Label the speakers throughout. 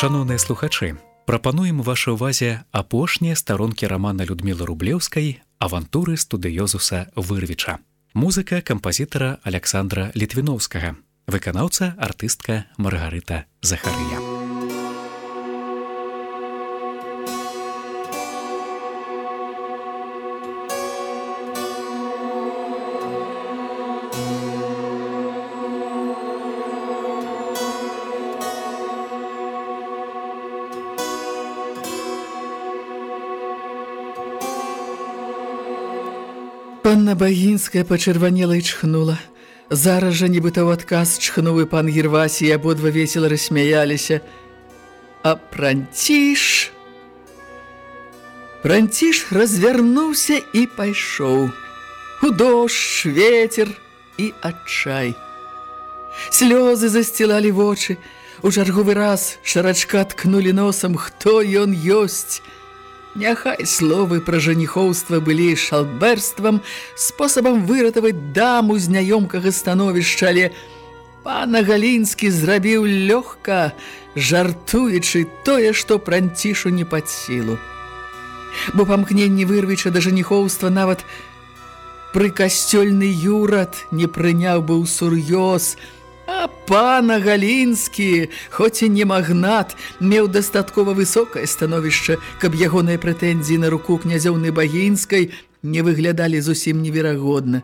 Speaker 1: Шаноўныя слухачы, прапануем вашай увазе апошнія старонкі рамана Людмілы Рублеўскай авантуры студыёзуса вырвіча. Музыка кампазітара Александра Літвіноўскага, выканаўца артыстка Маргарыта Захарыя.
Speaker 2: Панна Багінская пачырванела і чхнула. Зараз жа нібыта ў адказ чхнуў і пан Гервасі, і абодва весела рассмяяліся. А Пранціш... Пранціш развярнуўся і пайшоў. У дождж, ветер і адчай. Слёзы засцілалі вочы. У чарговы раз шарачка ткнулі носам, хто ён ёсць. Няхай словы пра жаніхоўства былі шалберствам, спосабам выратаваць даму з няёмкага становішча, але пана Галінскі зрабіў лёгка, жартуючы тое, што пранцішу не пад сілу. Бо памкненні вырвіча да жаніхоўства нават пры касцёльны юрат не прыняў быў сур'ёз, А пана Галінскі, хоць і не магнат, меў дастаткова высокае становішча, каб ягоныя прэтэнзіі на руку князёўны Багінскай не выглядалі зусім неверагодна.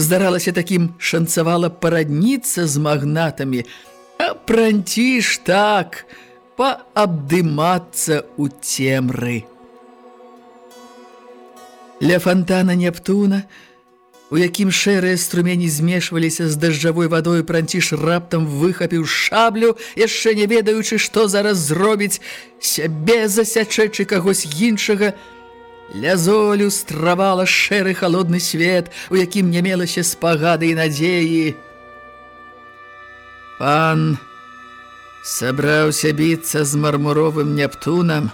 Speaker 2: Здаралася такім шанцавала парадніцца з магнатамі, а пранціш так, паабдымацца ў цемры. Ля фантана Нептуна – у якім шэрыя струмені змешваліся з дажджавой вадой пранціш раптам выхапіў шаблю, яшчэ не ведаючы, што зараз зробіць, сябе засячэчы кагось іншага. Лязолю стравала шэры халодны свет, у якім не мелася спагады і надзеі. Пан сабраўся біцца з мармуровым Нептунам,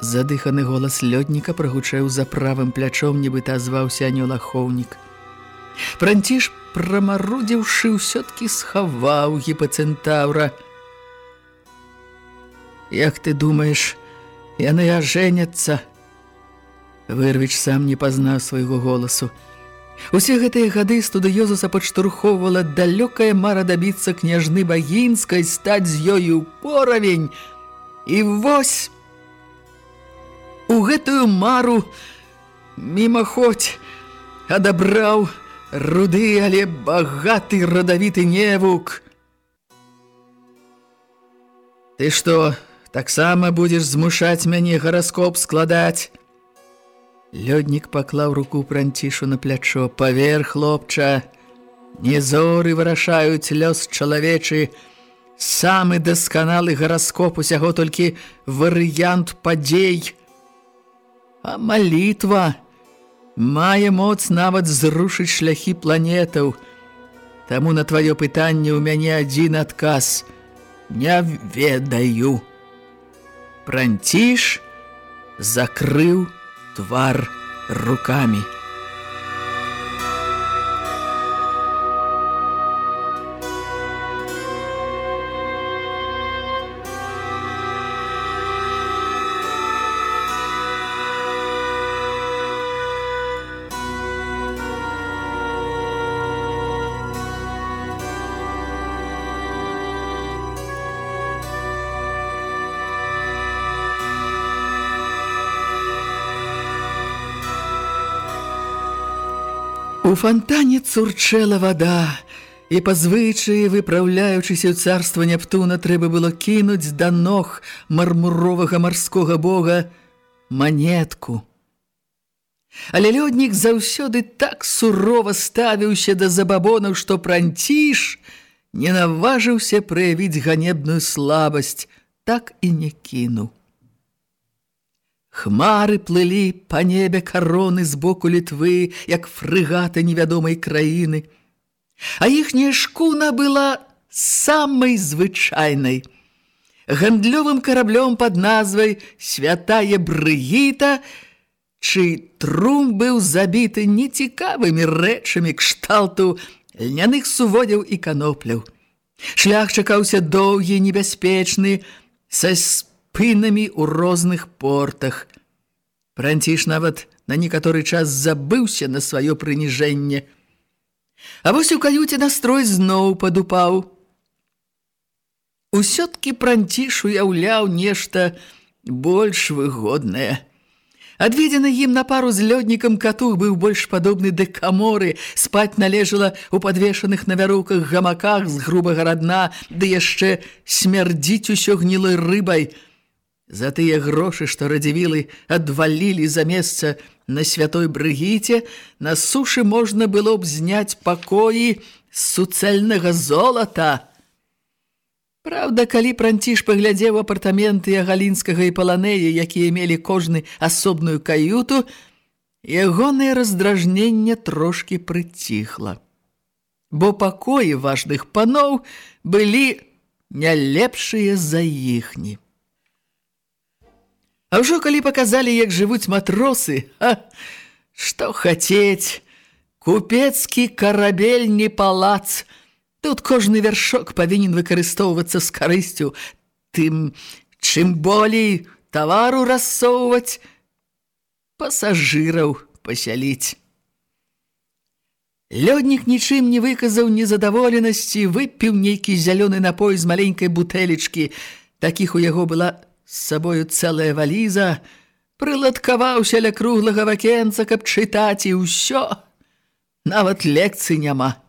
Speaker 2: Задыханы голас лёдніка прагучэў за правым плячом, нібыта зваўся анёлахоўнік. Пранціш, прамарудзіўшы, ўсё-ткі схаваў гіпацэнтаўра. «Як ты думаеш, яны ажэняцца?» Вырвіч сам не пазнаў свайго голасу. Усе гэтыя гады студыёзуса падштурхоўвала далёкая мара дабіцца княжны Багінскай, стаць з ёю поравень. І вось у гэтую мару мімаходь адабраў руды, але багаты радавіты невук. Ты што, таксама будзеш змушаць мяне гараскоп складаць? Лёднік паклаў руку пранцішу на плячо. Павер, хлопча, не зоры вырашаюць лёс чалавечы. Самы дасканалы гараскоп усяго толькі варыянт падзей – А малітва мае моц нават зрушыць шляхі планетаў. Таму на тваё пытанне ў мяне адзін адказ. Не ведаю. Пранціш закрыў твар рукамі. У фонтане цурчэла вода, і па звычаі, выпраўляючыся ў царства Нептуна, трэба было кінуць да ног мармуровага марскога бога манетку, Але лёднік заўсёды так сурова ставіўся да забабонаў, што пранціш не наважыўся праявіць ганебную слабасць, так і не кінуў. Хмары плылі па небе кароны з боку літвы, як фрыгаты невядомай краіны. А іхняя шкуна была самай звычайнай. Гандлёвым караблём пад назвай «Святая Брыгіта» чый трум быў забіты нецікавымі рэчамі кшталту льняных суводзяў і канопляў. Шлях чакаўся доўгі, небяспечны, са спынамі ў розных портах. Пранціш нават на некаторы час забыўся на сваё прыніжэнне. А вось у каюце настрой зноў падупаў. Усё-ткі пранціш уяўляў нешта больш выгоднае – Адведзены ім на пару з лёднікам катух быў больш падобны да каморы, спаць належала ў падвешаных на вяроўках гамаках з грубага радна, ды яшчэ смярдзіць усё гнілой рыбай. За тыя грошы, што радзівілы адвалілі за месца на святой брыгіце, на сушы можна было б зняць пакоі з суцэльнага золата. Праўда, калі пранціш паглядзеў апартаменты галінскага і паланеі, якія мелі кожны асобную каюту, ягонае раздражненне трошкі прыціхла. Бо пакоі важных паноў былі не лепшыя за іхні. А ўжо калі паказалі, як жывуць матросы, а, што хацець, купецкі карабель не палац – Тут кожны вяршок павінен выкарыстоўвацца з карысцю, тым, чым болей тавару рассоўваць, пасажыраў пасяліць. Лёднік нічым не выказаў незадаволенасці, выпіў нейкі зялёны напой з маленькай бутэлечкі. Такіх у яго была з сабою цэлая валіза, прыладкаваўся ля круглага вакенца, каб чытаць і ўсё. Нават лекцый няма.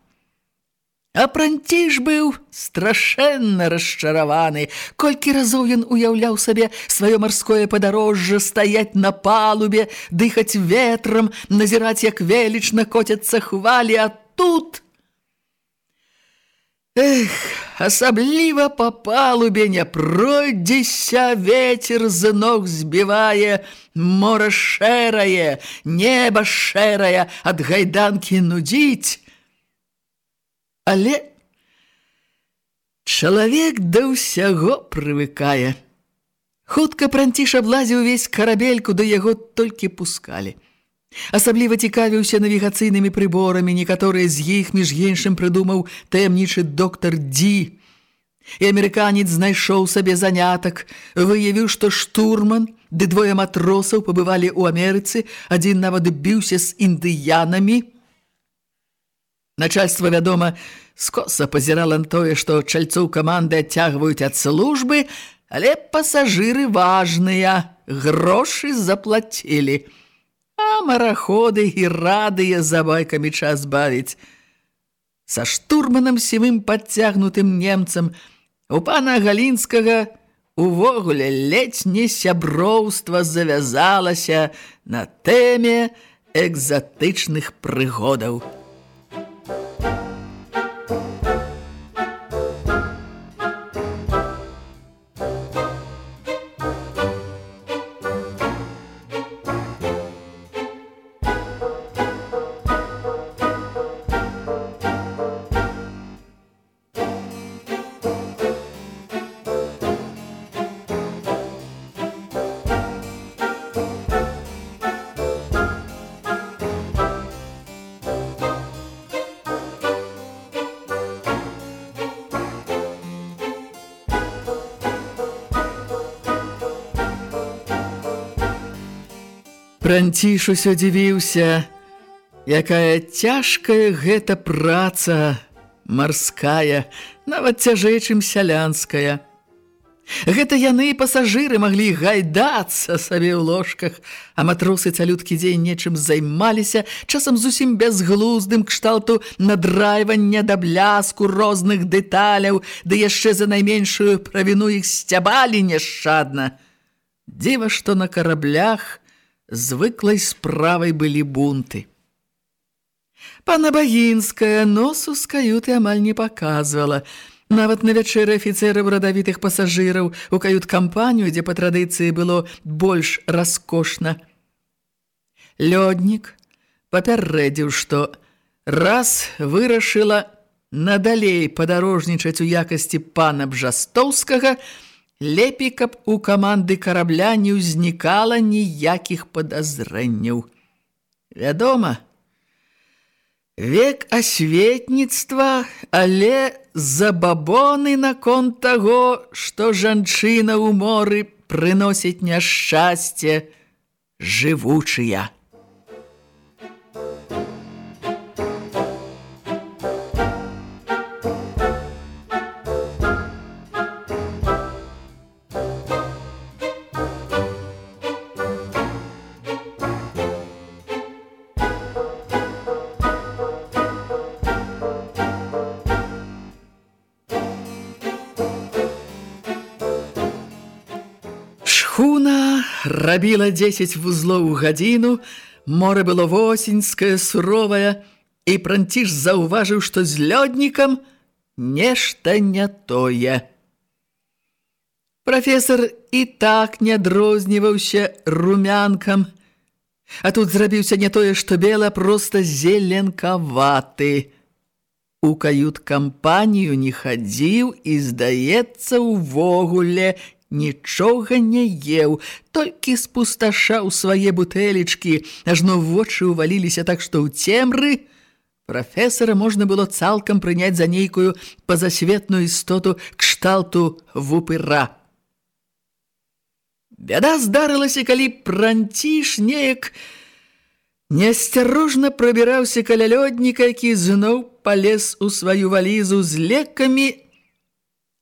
Speaker 2: А пранціж быў страшэнна расчараваны. Колькі разоў ён уяўляў сабе сваё марское падарожжа, стаяць на палубе, дыхаць ветрам, назіраць, як велічна коцяцца хвалі, а тут... Эх, асабліва па палубе не пройдзеся, ветер з ног збівае, мора шэрае, неба шэрае, ад гайданкі нудзіць, Але чалавек да ўсяго прывыкае. Хутка пранціш аблазіў увесь карабель, куды яго толькі пускалі. Асабліва цікавіўся навігацыйнымі прыборамі, некаторыя з іх між іншым прыдумаў таямнічы доктар Ді. І амерыканец знайшоў сабе занятак, выявіў, што штурман ды двое матросаў пабывалі ў Амерыцы, адзін нават біўся з індыянамі, Начальство, вядома, скоса пазірала на тое, што чальцоў каманды адцягваюць ад службы, але пасажыры важныя, грошы заплацілі. А мараходы і радыя за байкамі час бавіць. Са штурманам сівым падцягнутым немцам у пана Галінскага увогуле ледзь не сяброўства завязалася на тэме экзатычных прыгодаў. Франціш усё дзівіўся, якая цяжкая гэта праца марская, нават цяжэй, чым сялянская. Гэта яны пасажыры маглі гайдацца сабе ў ложках, а матросы цалюткі дзень нечым займаліся, часам зусім бязглуздым кшталту надрайвання да бляску розных дэталяў, ды яшчэ за найменшую правіну іх сцябалі няшчадна. Дзіва, што на караблях звыклай справай былі бунты. Пана Багінская носу з каюты амаль не паказвала. Нават на вячэры афіцэраў радавітых пасажыраў у кают-кампанію, дзе па традыцыі было больш раскошна. Лёднік папярэдзіў, што раз вырашыла надалей падарожнічаць у якасці пана Бжастоўскага, лепей, каб у каманды карабля не ўзнікала ніякіх падазрэнняў. Вядома, Век асветніцтва, але забабоны наконт таго, што жанчына ў моры прыносіць няшчасце жывучыя. Рабіла 10 вузлоў у гадзіну, море было восеньскае, суровае, і пранціш заўважыў, што з лёднікам нешта не тое. Прафесор і так не адрозніваўся румянкам, а тут зрабіўся не тое, што бела, проста зеленкаваты. У кают-кампанію не хадзіў і, здаецца, увогуле нічога не еў, толькі спусташаў свае бутэлечкі, ажно вочы ўваліліся так, што ў цемры прафесара можна было цалкам прыняць за нейкую пазасветную істоту кшталту вупыра. Бяда здарылася, калі пранціш неяк неасцярожна прабіраўся каля лёдніка, які зноў палез у сваю валізу з лекамі,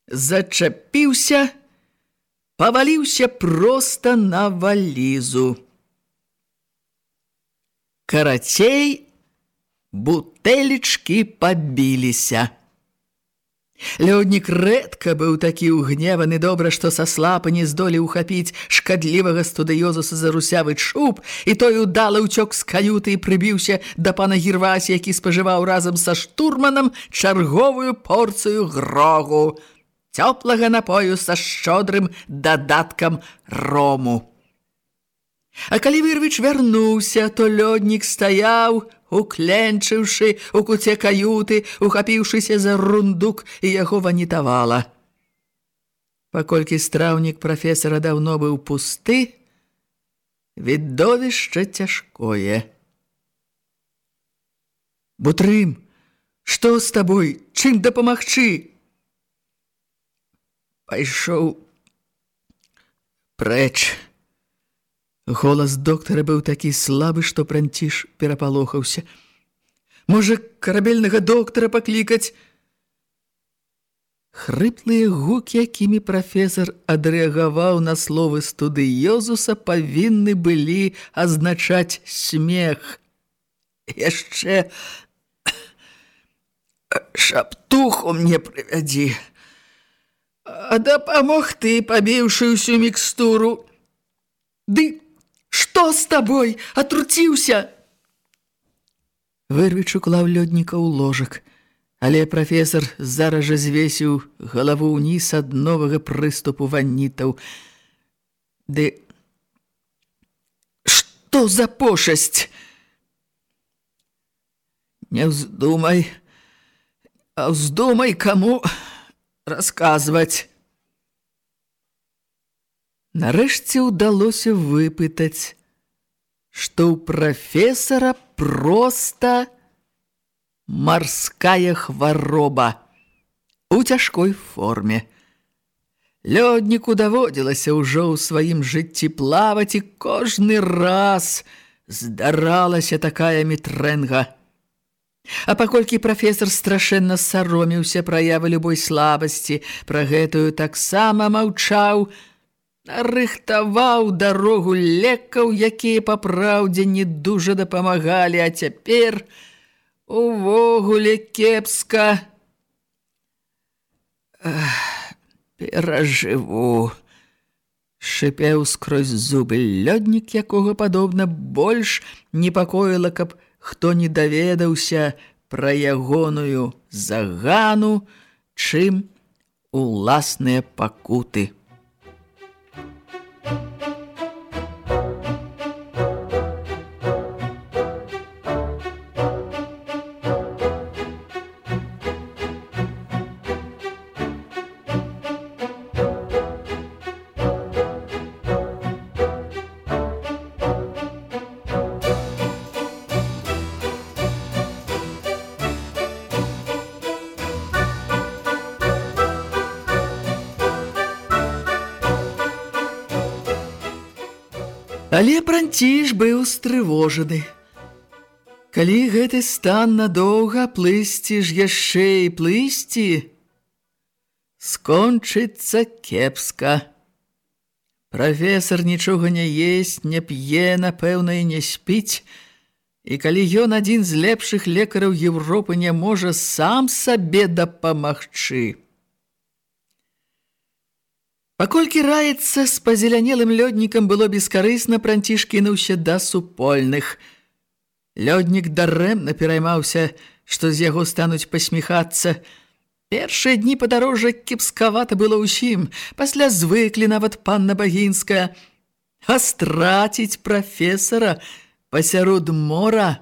Speaker 2: зачапіўся, паваліўся проста на валізу. Карацей, бутэлечкі пабіліся. Лёднік рэдка быў такі ўгневаны добра, што са слапа не здолеў ухапіць шкадлівага студыёзуса за русявы чуб, і той удала ўцёк з каюты і прыбіўся да пана Гірвасі, які спажываў разам са штурманам чарговую порцыю грогу цёплага напою са шчодрым дадаткам рому. А калі Вырвіч вярнуўся, то лёднік стаяў, укленчыўшы у куце каюты, ухапіўшыся за рундук і яго ванітавала. Паколькі страўнік прафесара даўно быў пусты, відовішча цяжкое. Бутрым, што з табой, чым дапамагчы? Пайшоў прэч. Голас доктара быў такі слабы, што пранціш перапалохаўся. Можа, карабельнага доктара паклікаць? Хрыплыя гукі, якімі прафесар адрэагаваў на словы студыёзуса, павінны былі азначаць смех. Яшчэ шаптуху мне прывядзі. А дапамог ты, пабіўшы ўсю мікстуру. Ды што з табой? Атруціўся? Вырвіч уклаў лёдніка ў ложак, але прафесар зараз жа звесіў галаву ўніз ад новага прыступу ванітаў. Ды што за пошасць? Не вздумай, а вздумай каму расказваць. Нарэшце ўдалося выпытаць, што ў прафесара проста марская хвароба у цяжкой форме. Лёдніку даводзілася ўжо ў сваім жыцці плаваць і кожны раз здаралася такая мітрэнга – А паколькі прафесор страшэнна сароміўся праявы любой слабасці, пра гэтую таксама маўчаў, рыхтаваў дарогу лекаў, якія па праўдзе не дужа дапамагалі, а цяпер увогуле кепска. Перажыву, Шыпеў скрозь зубы лёднік, якога падобна больш непакоіла, каб хто не даведаўся пра ягоную загану, чым уласныя пакуты. Але пранціж быў стрывожаны. Калі гэты стан надоўга плысці ж яшчэ і плысці, скончыцца кепска. Прафесор нічога не есть, не п'е, напэўна, і не спіць, і калі ён адзін з лепшых лекараў Еўропы не можа сам сабе дапамагчы, Паколькі раецца з пазелянелым лёднікам было бескарысна, пранціж кінуўся да супольных. Лёднік дарэмна пераймаўся, што з яго стануць пасміхацца. Першыя дні падарожжа кепскавата было ўсім, пасля звыклі нават панна Багінская. А страціць прафесара пасярод мора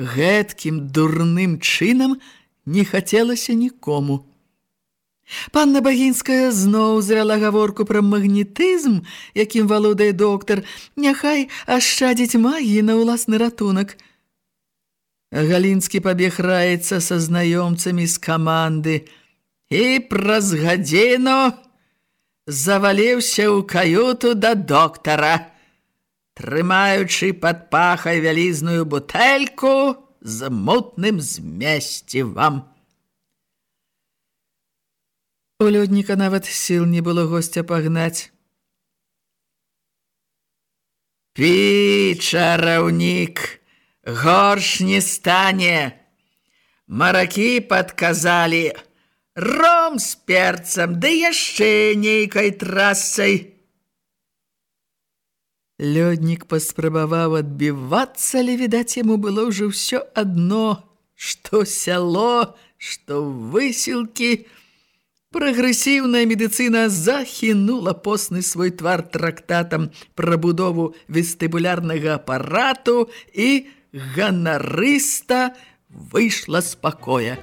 Speaker 2: гэткім дурным чынам не хацелася нікому. Панна Багінская зноў звяла гаворку пра магнетызм, якім валодае доктар, няхай ашчадзіць магіі на ўласны ратунак. Галінскі пабег раецца са знаёмцамі з каманды і праз гадзіну заваліўся ў каюту да доктара, трымаючы пад пахай вялізную бутэльку з мутным змесцівам. У лёдніка нават сіл не было госця пагнаць. Пі, чараўнік, горш не стане. Маракі падказалі, ром з перцам, ды яшчэ нейкай трасцай. Лёднік паспрабаваў адбівацца, але, відаць, яму было ўжо ўсё адно, што сяло, што высілкі, Прагрэсіўная медыцына захінула посны свой твар трактатам пра будову вестыбулярнага апарату і ганарыста выйшла з пакоя.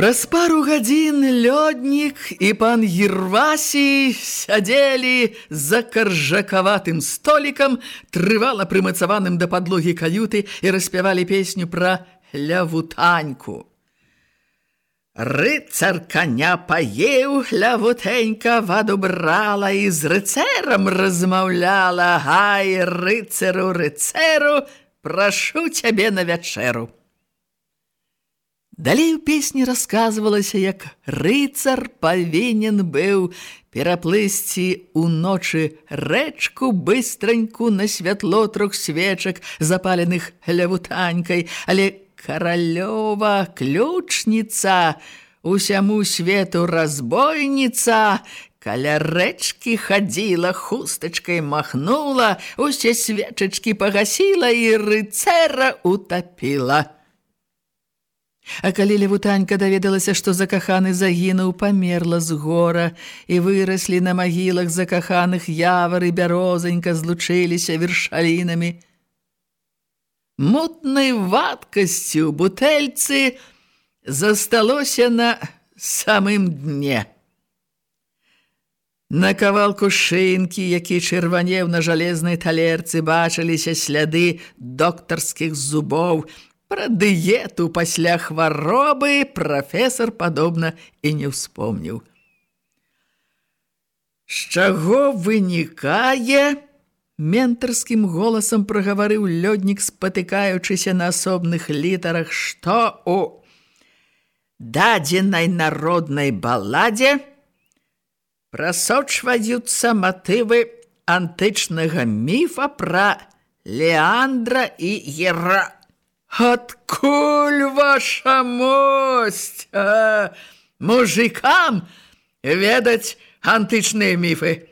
Speaker 2: Праз пару гадзін лёднік і пан Гірвасі сядзелі за каржакаватым столікам, трывала прымацаваным да падлогі каюты і распявалі песню пра лявутаньку. Рыцар коня паеў, лявутэнька ваду брала і з рыцэрам размаўляла: Гай, рыцару, рыцэру, прашу цябе на вячэру. Далей у песні расказвалася, як рыцар павінен быў пераплысці ў ночы рэчку быстраньку на святло трох свечак, запаленых лявутанькай, але каралёва ключніца, усяму свету разбойніца, каля рэчкі хадзіла, хустачкай махнула, усе свечачкі пагасіла і рыцэра утапіла. А калі Левутанька даведалася, што закаханы загінуў, памерла з гора, і выраслі на магілах закаханых явары бярозанька злучыліся вершалінамі. Мутнай вадкасцю бутэльцы засталося на самым дне. На кавалку шынкі, які чырванеў на жалезнай талерцы, бачыліся сляды доктарскіх зубоў, Пра дыету пасля хваробы прафесор падобна і не ўспомніў. З чаго вынікае? Ментарскім голасам прагаварыў лёднік, спатыкаючыся на асобных літарах, што у дадзенай народнай баладзе прасочваюцца матывы антычнага міфа пра Леандра і Гера. Адкуль ваша мость? А, мужикам ведаць антычныя міфы.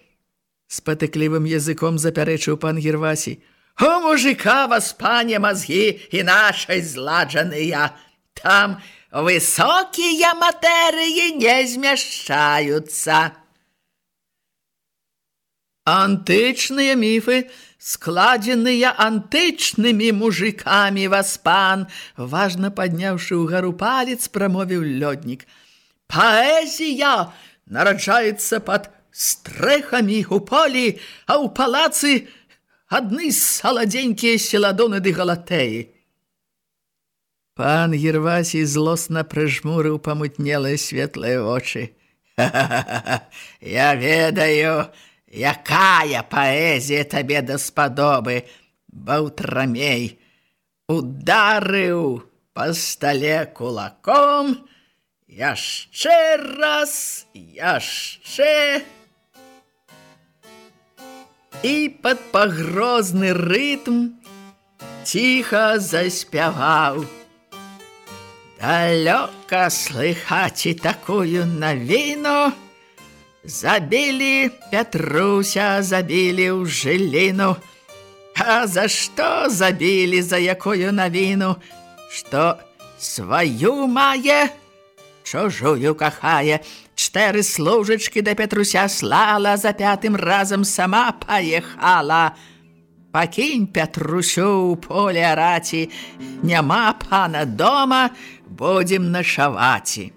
Speaker 2: З патыклівым языком запярэчыў пан Гервасій. У мужика вас, пане, мазгі і нашай зладжаныя. Там высокія матэрыі не змяшчаюцца. Антычныя міфы – складзеныя антычнымі мужикамі васпан, важна падняўшы ў гару палец, прамовіў лёднік. Паэзія нараджаецца пад стрэхамі ў полі, а ў палацы адны саладзенькія селадоны ды галатэі. Пан Гервасій злосна прыжмурыў памутнелыя светлыя вочы. Я ведаю, Якая паэзія табе даспадобы, баўтрамей, ударыў па стале кулаком, яшчэ раз, яшчэ. І пад пагрозны рытм ціха заспяваў. Далёка слыхаць і такую навіну, Забілі Пятруся, забілі ў жыліну. А за што забілі за якую навіну, што сваю мае, чужую кахае, Чтэры служачкі да Петруся слала, за пятым разам сама паехала. Пакінь Петрусю ў поле араці, няма пана дома, будзем нашаваці.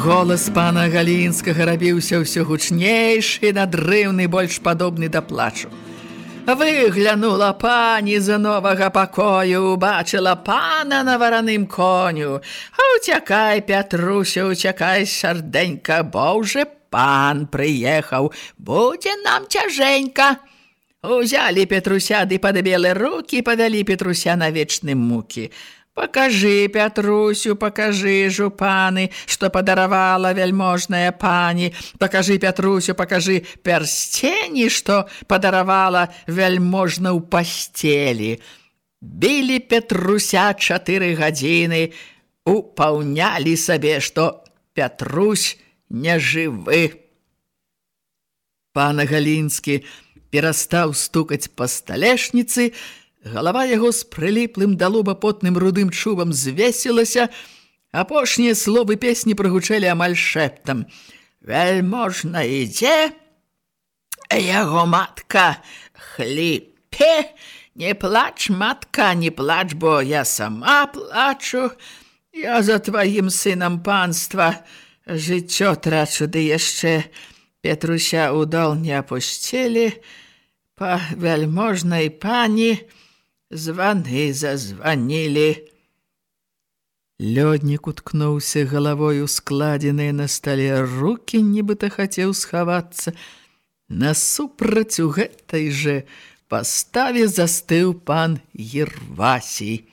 Speaker 2: Голас пана Галінскага рабіўся ўсё гучнейшы, надрыўны, больш падобны да плачу. Выглянула пані з новага пакою, убачыла пана на вараным коню. Уцякай, Пятрусю, уцякай, сардэнька, бо ўжо пан прыехаў, будзе нам цяжэнька. Узялі Петруся ды падабелы рукі, павялі Петруся на вечным мукі. Пакажы, Пятрусю, пакажы, жупаны, што падаравала вяльможная пані. Пакажы, Пятрусю, пакажы пярсцені, што падаравала вяльможна ў пасцелі. Білі Петруся чатыры гадзіны, упаўнялі сабе, што Пятрусь не жывы. Пана Галінскі перастаў стукаць па сталешніцы, Галава яго з прыліплым да лоба потным рудым чубам звесілася, апошнія словы песні прагучэлі амаль шэптам. Вяльможна ідзе, яго матка хліпе, не плач, матка, не плач, бо я сама плачу, я за тваім сынам панства жыццё трачу, ды яшчэ Петруся ў дол не апусцілі, па вяльможнай пані, званы зазванілі. Лёднік уткнуўся галавой у складзеныя на стале рукі, нібыта хацеў схавацца. Насупраць у гэтай жа паставе застыў пан Ервасій.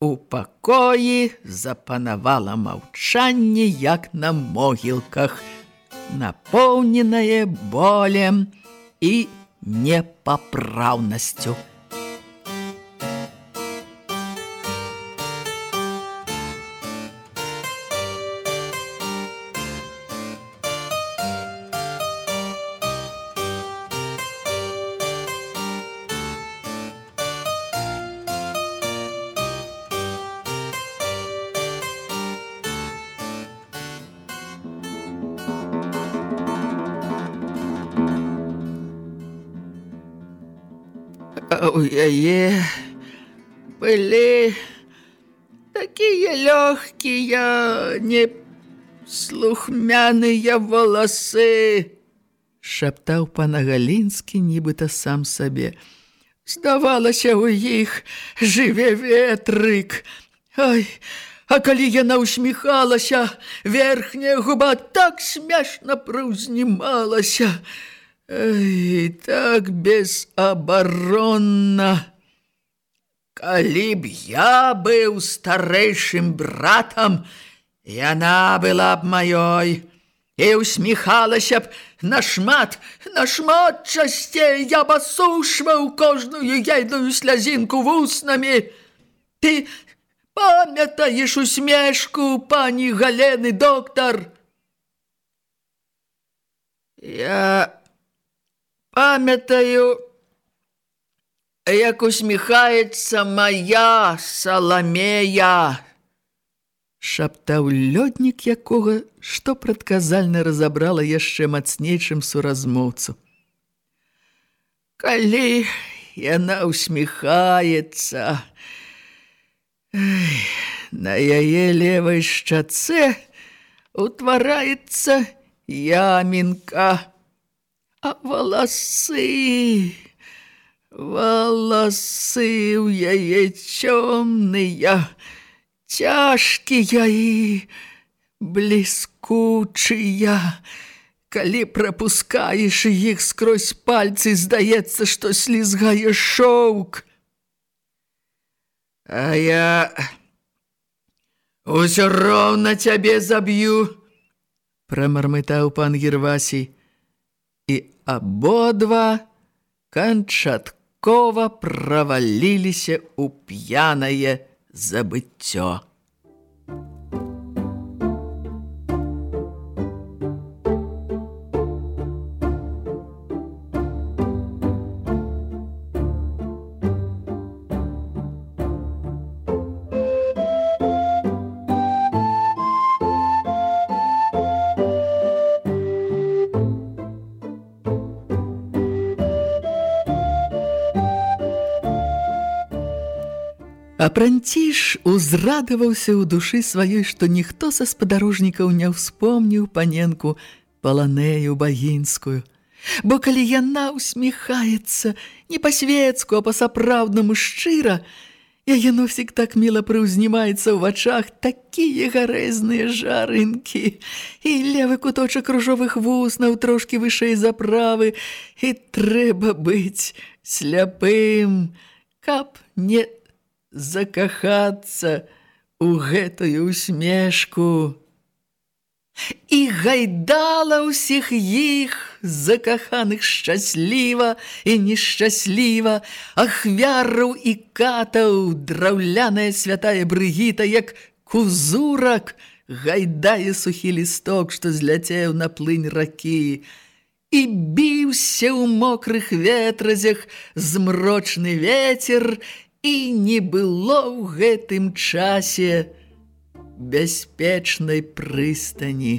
Speaker 2: У пакоі запанавала маўчанне, як на могілках, напоўненае болем і непапраўнасцю. Яе былі такія лёгкія неслухмяныя валасы шаптаў пана галінскі нібыта сам сабе здавалася у іх жыве ветрык. Ай, а калі яна усміхалася, верхняя губа так смешна прыўзнімалася. Ай, так безабаронна. Калі б я быў старэйшым братам, яна была б маёй і усміхалася б нашмат, нашмат часцей я б асушваў кожную ейную слязінку вуснамі. Ты памятаеш усмешку пані Галены, доктар? Я памятаю, як усміхаецца моя саламея шаптаў лёднік якога што прадказальна разабрала яшчэ мацнейчым суразмоўцу. Калі яна усміхаецца на яе левай шчацэ утвараецца ямінка а валасы валасы ў яе цёмныя цяжкія і бліскучыя. Калі прапускаеш іх скрозь пальцы, здаецца, што слізгае шоўк. А я усё роўна цябе заб'ю, прамармытаў пан Гервасій. Абодва канчаткова праваліліся ў п'янае забыццё. Апранціш узрадаваўся ў душы сваёй, што ніхто са спадарожнікаў не ўспомніў паненку паланею багінскую. Бо калі яна усміхаецца не па-свецку, а па-сапраўднаму шчыра, яе носік так міла прыўзнімаецца ў вачах такія гарэзныя жарынкі, і левы куточак ружовых вуснаў трошкі вышэй за правы, і трэба быць сляпым, каб не закахацца ў гэтую усмешку. І гайдала ўсіх іх закаханых шчасліва і нешчасліва, ахвяраў і катаў драўляная святая брыгіта, як кузурак гайдае сухі лісток, што зляцеў на плынь ракі. І біўся ў мокрых ветразях змрочны ветер, і не было ў гэтым часе бяспечнай прыстані.